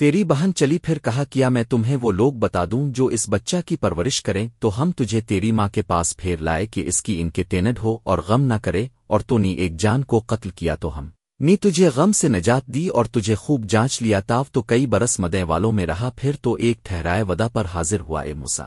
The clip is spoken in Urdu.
تیری بہن چلی پھر کہا کیا میں تمہیں وہ لوگ بتا دوں جو اس بچہ کی پرورش کریں، تو ہم تجھے تیری ماں کے پاس پھیر لائے کہ اس کی ان کے تینڈ ہو اور غم نہ کرے، اور تو نی ایک جان کو قتل کیا تو ہم۔ نی تجھے غم سے نجات دی اور تجھے خوب جانچ لیا، تاو تو کئی برس مدے والوں میں رہا، پھر تو ایک ٹھہرائے ودا پر حاضر ہوا اے موسا